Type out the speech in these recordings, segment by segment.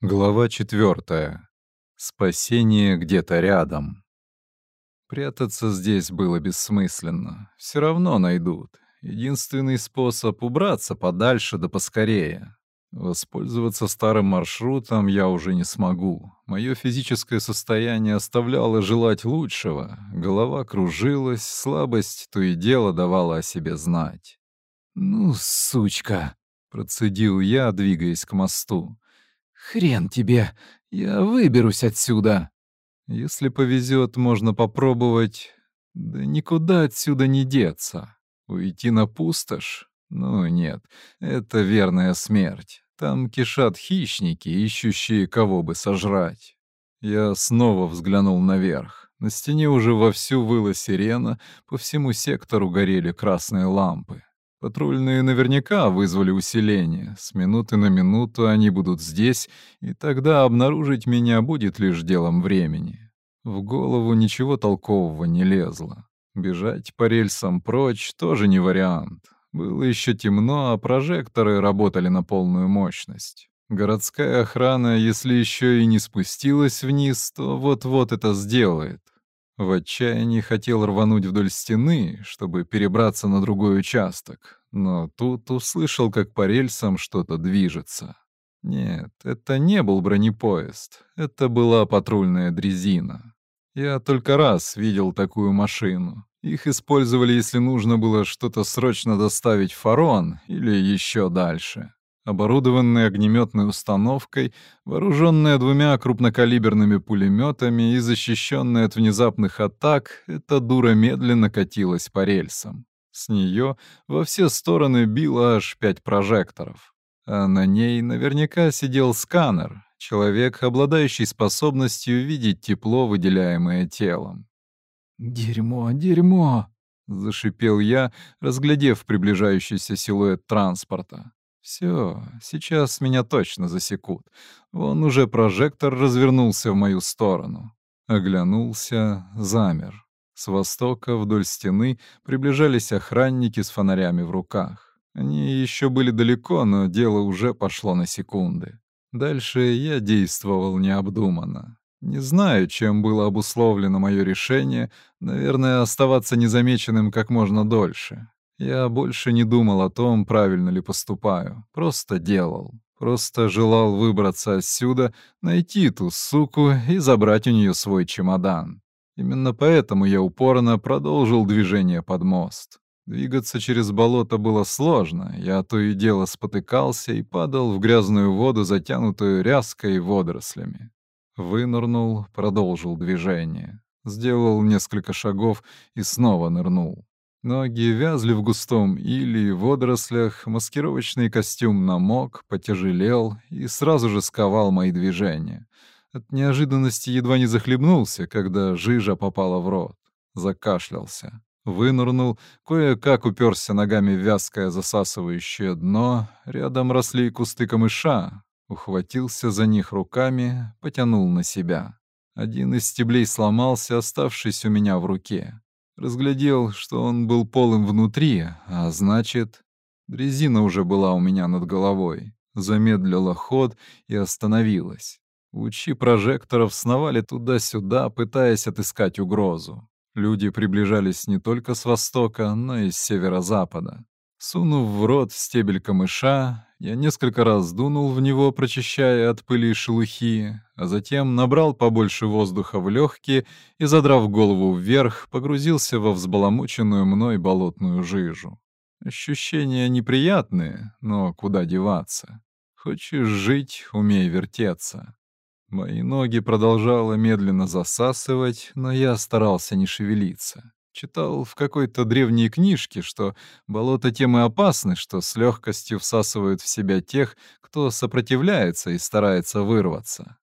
Глава 4. Спасение где-то рядом. Прятаться здесь было бессмысленно. Все равно найдут. Единственный способ — убраться подальше да поскорее. Воспользоваться старым маршрутом я уже не смогу. Мое физическое состояние оставляло желать лучшего. Голова кружилась, слабость то и дело давала о себе знать. «Ну, сучка!» — процедил я, двигаясь к мосту. Хрен тебе! Я выберусь отсюда!» «Если повезет, можно попробовать. Да никуда отсюда не деться. Уйти на пустошь? Ну нет, это верная смерть. Там кишат хищники, ищущие кого бы сожрать». Я снова взглянул наверх. На стене уже вовсю выла сирена, по всему сектору горели красные лампы. Патрульные наверняка вызвали усиление. С минуты на минуту они будут здесь, и тогда обнаружить меня будет лишь делом времени. В голову ничего толкового не лезло. Бежать по рельсам прочь тоже не вариант. Было еще темно, а прожекторы работали на полную мощность. Городская охрана, если еще и не спустилась вниз, то вот-вот это сделает. В отчаянии хотел рвануть вдоль стены, чтобы перебраться на другой участок, но тут услышал, как по рельсам что-то движется. Нет, это не был бронепоезд, это была патрульная дрезина. Я только раз видел такую машину. Их использовали, если нужно было что-то срочно доставить в Фарон или еще дальше оборудованные огнеметной установкой, вооруженные двумя крупнокалиберными пулеметами и защищенные от внезапных атак, эта дура медленно катилась по рельсам. С нее во все стороны било аж пять прожекторов. А на ней наверняка сидел сканер, человек, обладающий способностью видеть тепло, выделяемое телом. «Дерьмо, дерьмо!» — зашипел я, разглядев приближающийся силуэт транспорта. Все, сейчас меня точно засекут. Вон уже прожектор развернулся в мою сторону. Оглянулся, замер. С востока вдоль стены приближались охранники с фонарями в руках. Они еще были далеко, но дело уже пошло на секунды. Дальше я действовал необдуманно. Не знаю, чем было обусловлено мое решение, наверное, оставаться незамеченным как можно дольше. Я больше не думал о том, правильно ли поступаю. Просто делал. Просто желал выбраться отсюда, найти ту суку и забрать у нее свой чемодан. Именно поэтому я упорно продолжил движение под мост. Двигаться через болото было сложно, я то и дело спотыкался и падал в грязную воду, затянутую ряской и водорослями. Вынырнул, продолжил движение. Сделал несколько шагов и снова нырнул. Ноги вязли в густом или водорослях, маскировочный костюм намок, потяжелел и сразу же сковал мои движения. От неожиданности едва не захлебнулся, когда жижа попала в рот. Закашлялся. Вынырнул, кое-как уперся ногами в вязкое засасывающее дно, рядом росли кусты камыша, ухватился за них руками, потянул на себя. Один из стеблей сломался, оставшись у меня в руке. Разглядел, что он был полым внутри, а значит, дрезина уже была у меня над головой. Замедлила ход и остановилась. Лучи прожекторов сновали туда-сюда, пытаясь отыскать угрозу. Люди приближались не только с востока, но и с северо-запада. Сунув в рот стебель камыша, я несколько раз дунул в него, прочищая от пыли шелухи, а затем набрал побольше воздуха в легкие и, задрав голову вверх, погрузился во взбаламученную мной болотную жижу. Ощущения неприятные, но куда деваться? Хочешь жить — умей вертеться. Мои ноги продолжало медленно засасывать, но я старался не шевелиться. Читал в какой-то древней книжке, что болота и опасны, что с легкостью всасывают в себя тех, кто сопротивляется и старается вырваться.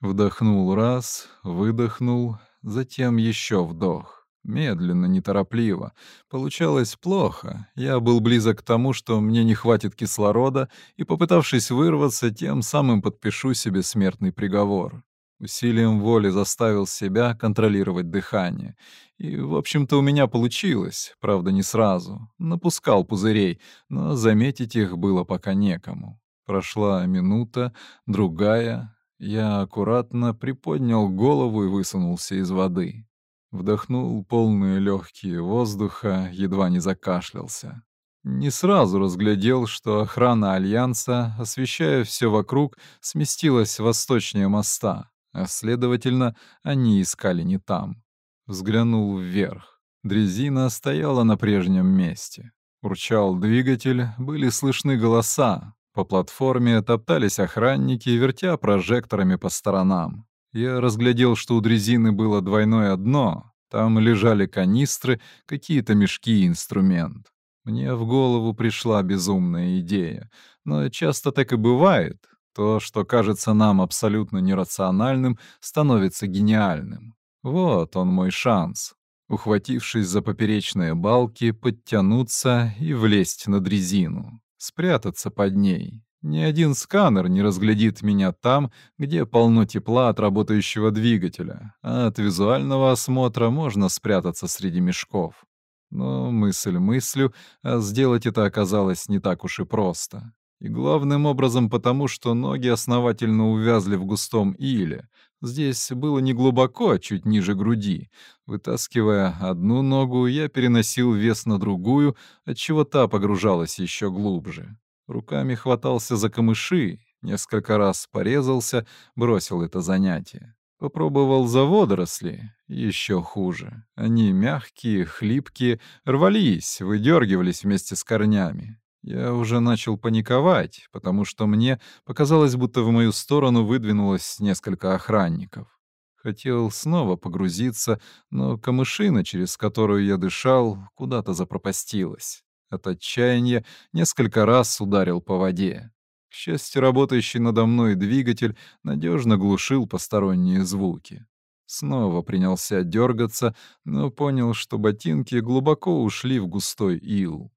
Вдохнул раз, выдохнул, затем еще вдох. Медленно, неторопливо. Получалось плохо. Я был близок к тому, что мне не хватит кислорода, и, попытавшись вырваться, тем самым подпишу себе смертный приговор. Усилием воли заставил себя контролировать дыхание. И, в общем-то, у меня получилось, правда, не сразу. Напускал пузырей, но заметить их было пока некому. Прошла минута, другая. Я аккуратно приподнял голову и высунулся из воды. Вдохнул полные легкие воздуха, едва не закашлялся. Не сразу разглядел, что охрана Альянса, освещая все вокруг, сместилась восточнее моста а, следовательно, они искали не там. Взглянул вверх. Дрезина стояла на прежнем месте. Урчал двигатель, были слышны голоса. По платформе топтались охранники, вертя прожекторами по сторонам. Я разглядел, что у дрезины было двойное дно. Там лежали канистры, какие-то мешки и инструмент. Мне в голову пришла безумная идея. Но часто так и бывает. То, что кажется нам абсолютно нерациональным, становится гениальным. Вот он мой шанс. Ухватившись за поперечные балки, подтянуться и влезть на дрезину. Спрятаться под ней. Ни один сканер не разглядит меня там, где полно тепла от работающего двигателя, а от визуального осмотра можно спрятаться среди мешков. Но мысль мыслью, а сделать это оказалось не так уж и просто. И главным образом потому, что ноги основательно увязли в густом иле. Здесь было не глубоко, а чуть ниже груди. Вытаскивая одну ногу, я переносил вес на другую, отчего та погружалась еще глубже. Руками хватался за камыши, несколько раз порезался, бросил это занятие. Попробовал за водоросли, еще хуже. Они мягкие, хлипкие, рвались, выдергивались вместе с корнями. Я уже начал паниковать, потому что мне показалось, будто в мою сторону выдвинулось несколько охранников. Хотел снова погрузиться, но камышина, через которую я дышал, куда-то запропастилась. От отчаяния несколько раз ударил по воде. К счастью, работающий надо мной двигатель надежно глушил посторонние звуки. Снова принялся дергаться, но понял, что ботинки глубоко ушли в густой ил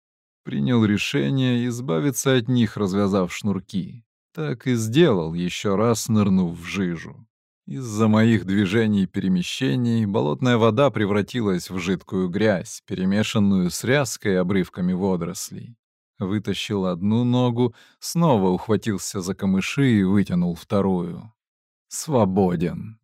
принял решение избавиться от них, развязав шнурки. Так и сделал, еще раз нырнув в жижу. Из-за моих движений и перемещений болотная вода превратилась в жидкую грязь, перемешанную с ряской и обрывками водорослей. Вытащил одну ногу, снова ухватился за камыши и вытянул вторую. Свободен.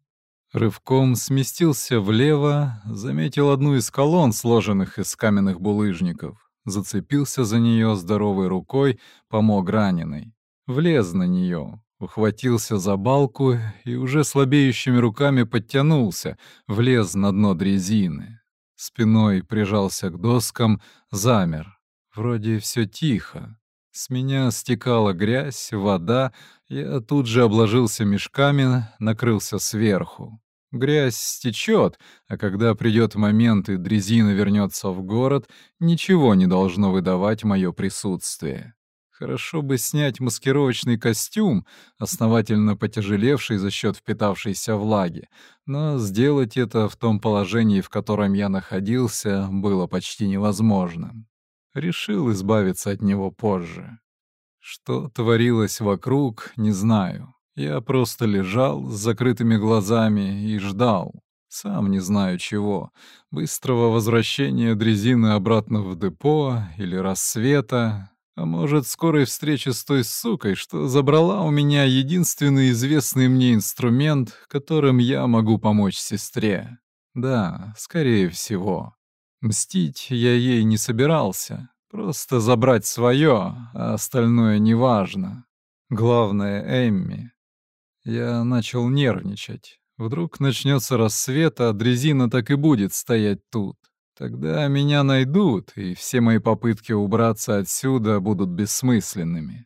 Рывком сместился влево, заметил одну из колонн, сложенных из каменных булыжников зацепился за нее здоровой рукой, помог раненой. Влез на нее, ухватился за балку и уже слабеющими руками подтянулся, влез на дно дрезины. Спиной прижался к доскам, замер. Вроде все тихо. С меня стекала грязь, вода, я тут же обложился мешками, накрылся сверху. Грязь стечет, а когда придет момент и дрезина вернется в город, ничего не должно выдавать мое присутствие. Хорошо бы снять маскировочный костюм, основательно потяжелевший за счет впитавшейся влаги, но сделать это в том положении, в котором я находился, было почти невозможно. Решил избавиться от него позже. Что творилось вокруг, не знаю. Я просто лежал с закрытыми глазами и ждал, сам не знаю чего, быстрого возвращения дрезины обратно в депо или рассвета, а может, скорой встречи с той сукой, что забрала у меня единственный известный мне инструмент, которым я могу помочь сестре. Да, скорее всего. Мстить я ей не собирался, просто забрать свое, а остальное неважно. Главное — Эмми. Я начал нервничать. Вдруг начнется рассвет, а дрезина так и будет стоять тут. Тогда меня найдут, и все мои попытки убраться отсюда будут бессмысленными.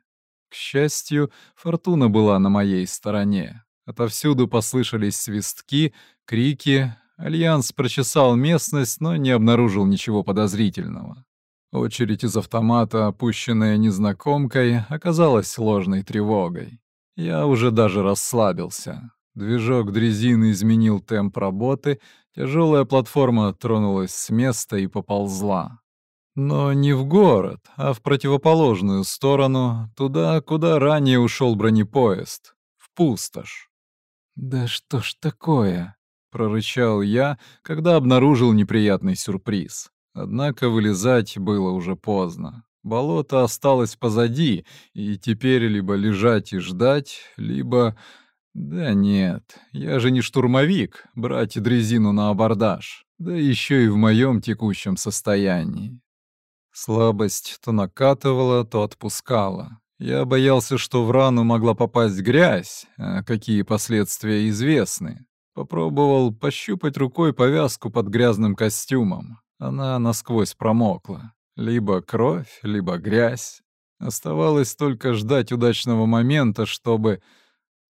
К счастью, фортуна была на моей стороне. Отовсюду послышались свистки, крики. Альянс прочесал местность, но не обнаружил ничего подозрительного. Очередь из автомата, опущенная незнакомкой, оказалась ложной тревогой. Я уже даже расслабился. Движок дрезины изменил темп работы, тяжелая платформа тронулась с места и поползла. Но не в город, а в противоположную сторону, туда, куда ранее ушел бронепоезд, в пустошь. «Да что ж такое?» — прорычал я, когда обнаружил неприятный сюрприз. Однако вылезать было уже поздно. Болото осталось позади, и теперь либо лежать и ждать, либо... Да нет, я же не штурмовик, брать дрезину на абордаж, да еще и в моем текущем состоянии. Слабость то накатывала, то отпускала. Я боялся, что в рану могла попасть грязь, а какие последствия известны. Попробовал пощупать рукой повязку под грязным костюмом. Она насквозь промокла либо кровь, либо грязь. Оставалось только ждать удачного момента, чтобы...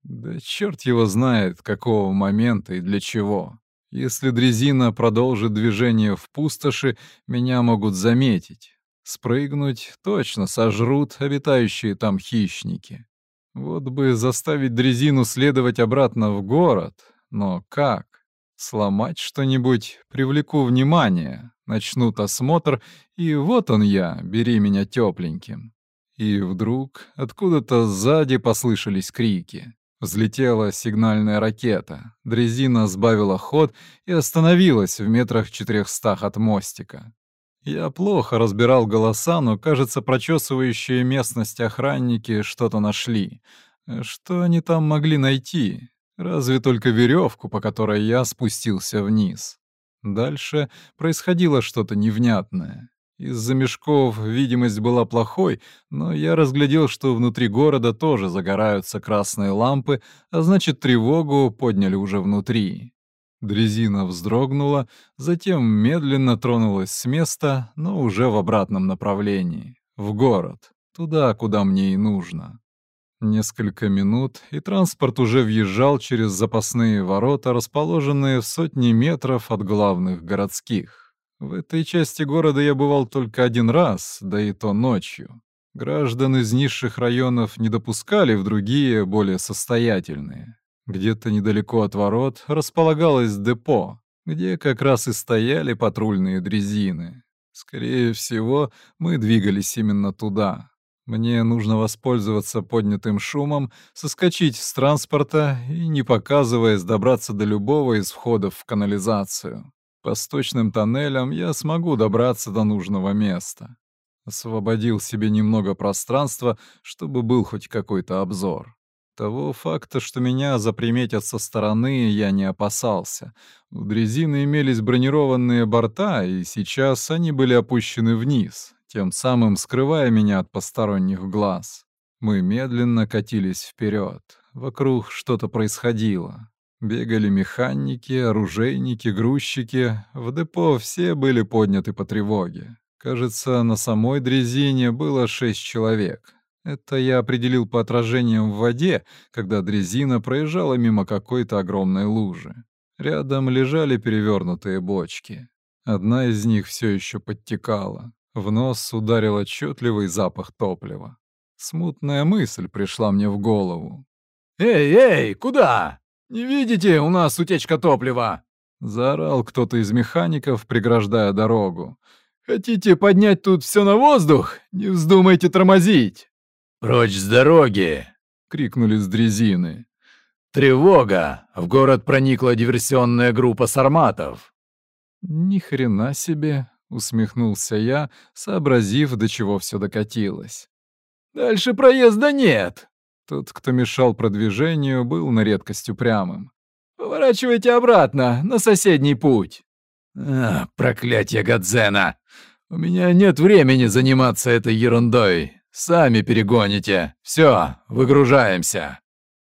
Да черт его знает, какого момента и для чего. Если дрезина продолжит движение в пустоши, меня могут заметить. Спрыгнуть точно сожрут обитающие там хищники. Вот бы заставить дрезину следовать обратно в город, но как? Сломать что-нибудь привлеку внимание, начнут осмотр, и вот он я, бери меня тепленьким. И вдруг откуда-то сзади послышались крики. Взлетела сигнальная ракета. Дрезина сбавила ход и остановилась в метрах четырехстах от мостика. Я плохо разбирал голоса, но, кажется, прочесывающие местность охранники что-то нашли. Что они там могли найти? Разве только веревку, по которой я спустился вниз. Дальше происходило что-то невнятное. Из-за мешков видимость была плохой, но я разглядел, что внутри города тоже загораются красные лампы, а значит, тревогу подняли уже внутри. Дрезина вздрогнула, затем медленно тронулась с места, но уже в обратном направлении, в город, туда, куда мне и нужно. Несколько минут, и транспорт уже въезжал через запасные ворота, расположенные в сотни метров от главных городских. В этой части города я бывал только один раз, да и то ночью. Граждан из низших районов не допускали в другие, более состоятельные. Где-то недалеко от ворот располагалось депо, где как раз и стояли патрульные дрезины. Скорее всего, мы двигались именно туда. Мне нужно воспользоваться поднятым шумом, соскочить с транспорта и, не показываясь, добраться до любого из входов в канализацию. По сточным тоннелям я смогу добраться до нужного места. Освободил себе немного пространства, чтобы был хоть какой-то обзор. Того факта, что меня заприметят со стороны, я не опасался. У дрезины имелись бронированные борта, и сейчас они были опущены вниз. Тем самым скрывая меня от посторонних глаз, мы медленно катились вперед. Вокруг что-то происходило. Бегали механики, оружейники, грузчики. В депо все были подняты по тревоге. Кажется, на самой дрезине было шесть человек. Это я определил по отражениям в воде, когда дрезина проезжала мимо какой-то огромной лужи. Рядом лежали перевернутые бочки. Одна из них все еще подтекала. В нос ударил отчетливый запах топлива. Смутная мысль пришла мне в голову. «Эй, эй, куда? Не видите, у нас утечка топлива!» Заорал кто-то из механиков, преграждая дорогу. «Хотите поднять тут все на воздух? Не вздумайте тормозить!» «Прочь с дороги!» — крикнули с дрезины. «Тревога! В город проникла диверсионная группа сарматов!» «Ни хрена себе!» Усмехнулся я, сообразив, до чего все докатилось. «Дальше проезда нет!» Тот, кто мешал продвижению, был на редкость упрямым. «Поворачивайте обратно, на соседний путь!» а, «Проклятье Гадзена! У меня нет времени заниматься этой ерундой! Сами перегоните! Все, выгружаемся!»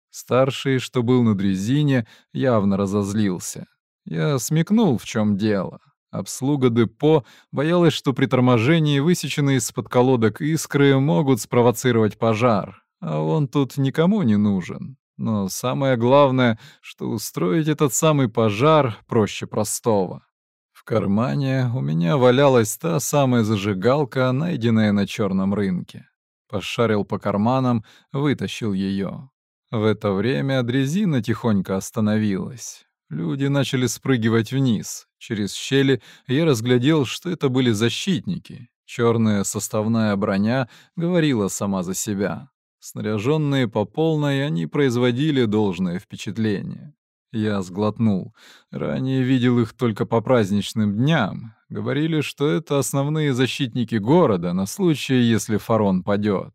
Старший, что был на дрезине, явно разозлился. Я смекнул, в чем дело. Обслуга депо боялась, что при торможении высеченные из-под колодок искры могут спровоцировать пожар, а он тут никому не нужен. Но самое главное, что устроить этот самый пожар проще простого. В кармане у меня валялась та самая зажигалка, найденная на черном рынке. Пошарил по карманам, вытащил ее. В это время дрезина тихонько остановилась. Люди начали спрыгивать вниз. Через щели я разглядел, что это были защитники. Черная составная броня говорила сама за себя. Снаряженные по полной, они производили должное впечатление. Я сглотнул. Ранее видел их только по праздничным дням. Говорили, что это основные защитники города на случай, если фарон падет.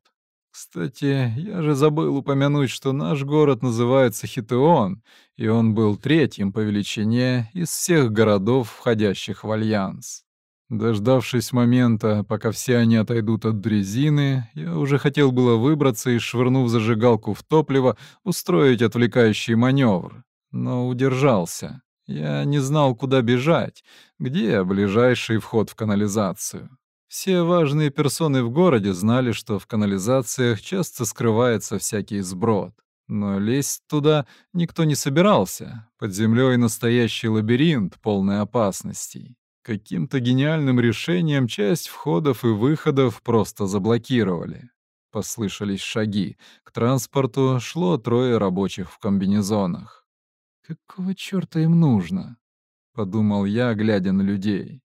Кстати, я же забыл упомянуть, что наш город называется Хитеон, и он был третьим по величине из всех городов, входящих в Альянс. Дождавшись момента, пока все они отойдут от дрезины, я уже хотел было выбраться и, швырнув зажигалку в топливо, устроить отвлекающий маневр, но удержался. Я не знал, куда бежать, где ближайший вход в канализацию. Все важные персоны в городе знали, что в канализациях часто скрывается всякий сброд. Но лезть туда никто не собирался. Под землей настоящий лабиринт, полный опасностей. Каким-то гениальным решением часть входов и выходов просто заблокировали. Послышались шаги. К транспорту шло трое рабочих в комбинезонах. «Какого черта им нужно?» — подумал я, глядя на людей.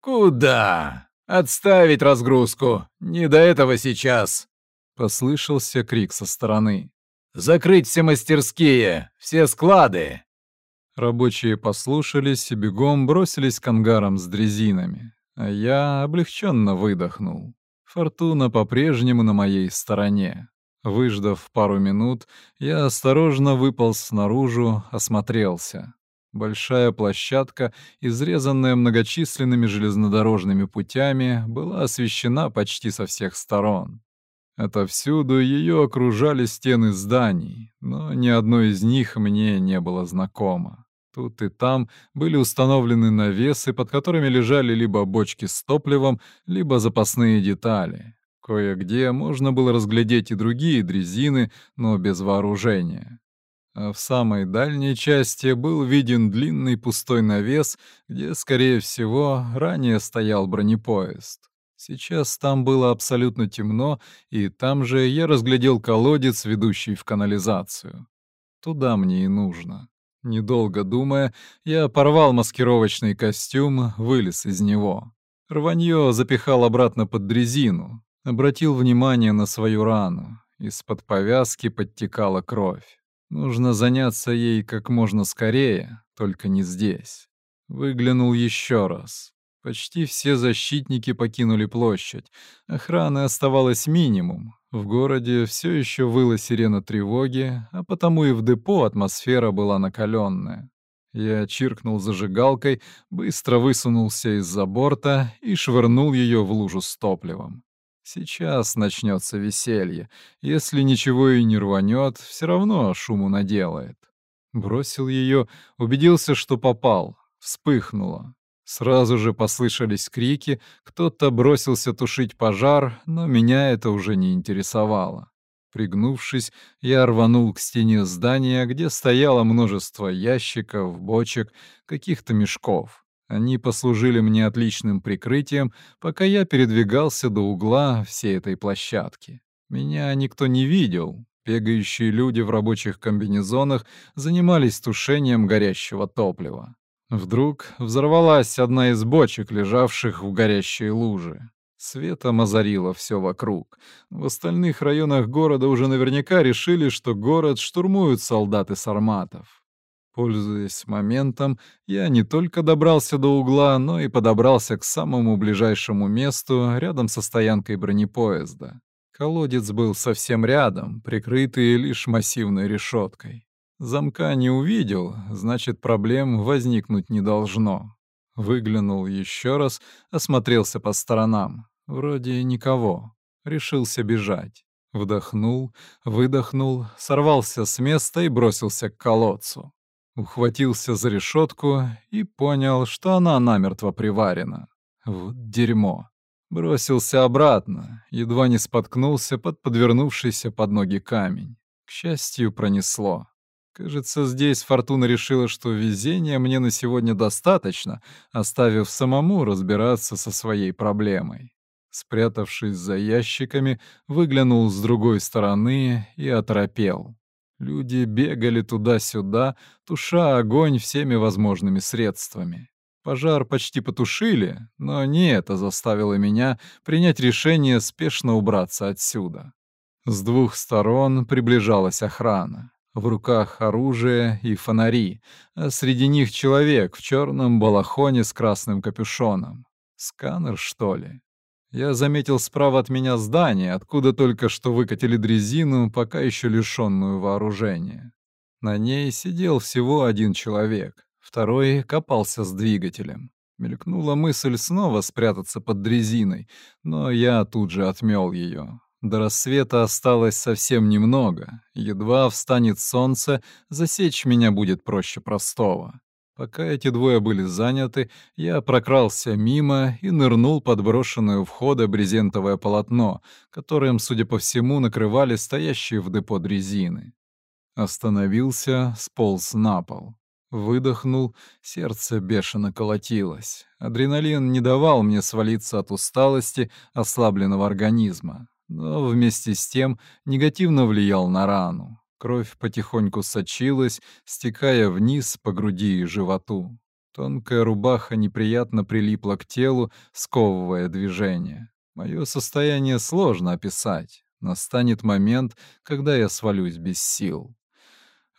«Куда?» «Отставить разгрузку! Не до этого сейчас!» Послышался крик со стороны. «Закрыть все мастерские! Все склады!» Рабочие послушались и бегом бросились к ангарам с дрезинами, а я облегченно выдохнул. Фортуна по-прежнему на моей стороне. Выждав пару минут, я осторожно выполз снаружи, осмотрелся. Большая площадка, изрезанная многочисленными железнодорожными путями, была освещена почти со всех сторон. Отовсюду ее окружали стены зданий, но ни одно из них мне не было знакомо. Тут и там были установлены навесы, под которыми лежали либо бочки с топливом, либо запасные детали. Кое-где можно было разглядеть и другие дрезины, но без вооружения а в самой дальней части был виден длинный пустой навес, где, скорее всего, ранее стоял бронепоезд. Сейчас там было абсолютно темно, и там же я разглядел колодец, ведущий в канализацию. Туда мне и нужно. Недолго думая, я порвал маскировочный костюм, вылез из него. Рванье запихал обратно под дрезину, обратил внимание на свою рану. Из-под повязки подтекала кровь. Нужно заняться ей как можно скорее, только не здесь. Выглянул еще раз. Почти все защитники покинули площадь. Охраны оставалось минимум. В городе все еще выла сирена тревоги, а потому и в депо атмосфера была накаленная. Я чиркнул зажигалкой, быстро высунулся из-за борта и швырнул ее в лужу с топливом. Сейчас начнется веселье. Если ничего и не рванет, все равно шуму наделает. Бросил ее, убедился, что попал. Вспыхнуло. Сразу же послышались крики, кто-то бросился тушить пожар, но меня это уже не интересовало. Пригнувшись, я рванул к стене здания, где стояло множество ящиков, бочек, каких-то мешков. Они послужили мне отличным прикрытием, пока я передвигался до угла всей этой площадки. Меня никто не видел. Бегающие люди в рабочих комбинезонах занимались тушением горящего топлива. Вдруг взорвалась одна из бочек, лежавших в горящей луже. Светом озарило все вокруг. В остальных районах города уже наверняка решили, что город штурмуют солдаты сарматов. Пользуясь моментом, я не только добрался до угла, но и подобрался к самому ближайшему месту, рядом со стоянкой бронепоезда. Колодец был совсем рядом, прикрытый лишь массивной решеткой. Замка не увидел, значит, проблем возникнуть не должно. Выглянул еще раз, осмотрелся по сторонам. Вроде никого. Решился бежать. Вдохнул, выдохнул, сорвался с места и бросился к колодцу ухватился за решетку и понял, что она намертво приварена. Вот дерьмо. Бросился обратно, едва не споткнулся под подвернувшийся под ноги камень. К счастью, пронесло. Кажется, здесь Фортуна решила, что везения мне на сегодня достаточно, оставив самому разбираться со своей проблемой. Спрятавшись за ящиками, выглянул с другой стороны и оторопел. Люди бегали туда-сюда, туша огонь всеми возможными средствами. Пожар почти потушили, но не это заставило меня принять решение спешно убраться отсюда. С двух сторон приближалась охрана. В руках оружие и фонари, а среди них человек в черном балахоне с красным капюшоном. Сканер, что ли? Я заметил справа от меня здание, откуда только что выкатили дрезину, пока еще лишенную вооружения. На ней сидел всего один человек, второй копался с двигателем. Мелькнула мысль снова спрятаться под дрезиной, но я тут же отмел ее. До рассвета осталось совсем немного. Едва встанет солнце, засечь меня будет проще простого. Пока эти двое были заняты, я прокрался мимо и нырнул под брошенное у входа брезентовое полотно, которым, судя по всему, накрывали стоящие в депо дрезины. Остановился, сполз на пол. Выдохнул, сердце бешено колотилось. Адреналин не давал мне свалиться от усталости ослабленного организма, но вместе с тем негативно влиял на рану. Кровь потихоньку сочилась, стекая вниз по груди и животу. Тонкая рубаха неприятно прилипла к телу, сковывая движение. Мое состояние сложно описать. Настанет момент, когда я свалюсь без сил.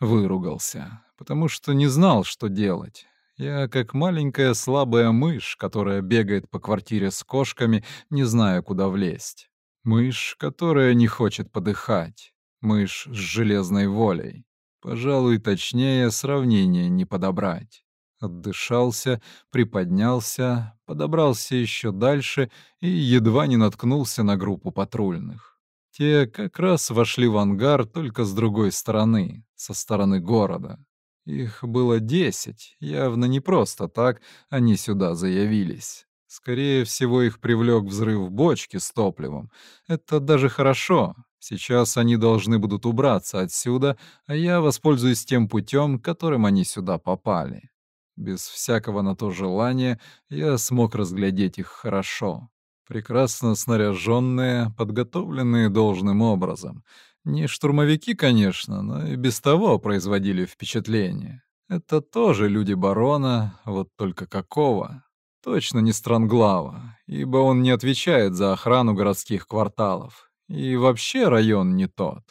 Выругался, потому что не знал, что делать. Я как маленькая слабая мышь, которая бегает по квартире с кошками, не зная, куда влезть. Мышь, которая не хочет подыхать мышь с железной волей. Пожалуй, точнее сравнение не подобрать. Отдышался, приподнялся, подобрался еще дальше и едва не наткнулся на группу патрульных. Те как раз вошли в ангар только с другой стороны, со стороны города. Их было десять, явно не просто так они сюда заявились. Скорее всего, их привлек взрыв бочки с топливом. Это даже хорошо, Сейчас они должны будут убраться отсюда, а я воспользуюсь тем путем, которым они сюда попали. Без всякого на то желания я смог разглядеть их хорошо. Прекрасно снаряженные, подготовленные должным образом. Не штурмовики, конечно, но и без того производили впечатление. Это тоже люди барона, вот только какого. Точно не Странглава, ибо он не отвечает за охрану городских кварталов. И вообще район не тот.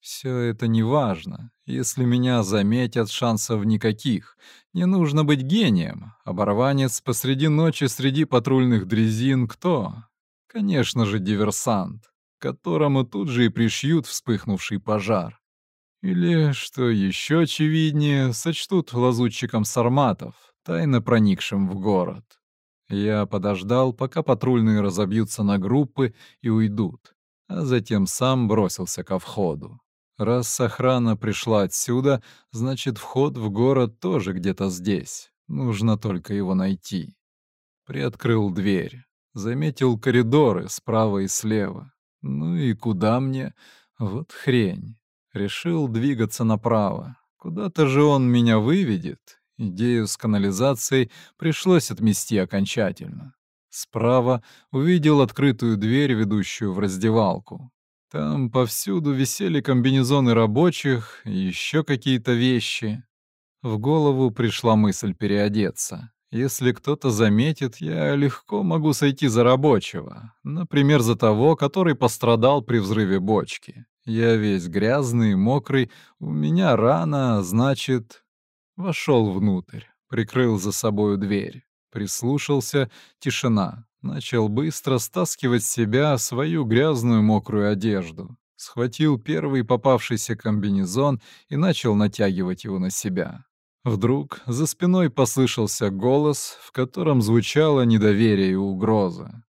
Все это не важно. Если меня заметят, шансов никаких. Не нужно быть гением. Оборванец посреди ночи среди патрульных дрезин кто? Конечно же, диверсант, которому тут же и пришьют вспыхнувший пожар. Или, что еще очевиднее, сочтут лазутчиком сарматов, тайно проникшим в город. Я подождал, пока патрульные разобьются на группы и уйдут а затем сам бросился ко входу. Раз охрана пришла отсюда, значит, вход в город тоже где-то здесь. Нужно только его найти. Приоткрыл дверь. Заметил коридоры справа и слева. Ну и куда мне? Вот хрень. Решил двигаться направо. Куда-то же он меня выведет. Идею с канализацией пришлось отмести окончательно. Справа увидел открытую дверь, ведущую в раздевалку. Там повсюду висели комбинезоны рабочих и еще какие-то вещи. В голову пришла мысль переодеться. Если кто-то заметит, я легко могу сойти за рабочего. Например, за того, который пострадал при взрыве бочки. Я весь грязный, мокрый, у меня рана, значит... Вошел внутрь, прикрыл за собою дверь. Прислушался — тишина. Начал быстро стаскивать с себя свою грязную мокрую одежду. Схватил первый попавшийся комбинезон и начал натягивать его на себя. Вдруг за спиной послышался голос, в котором звучало недоверие и угроза.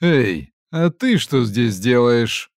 «Эй, а ты что здесь делаешь?»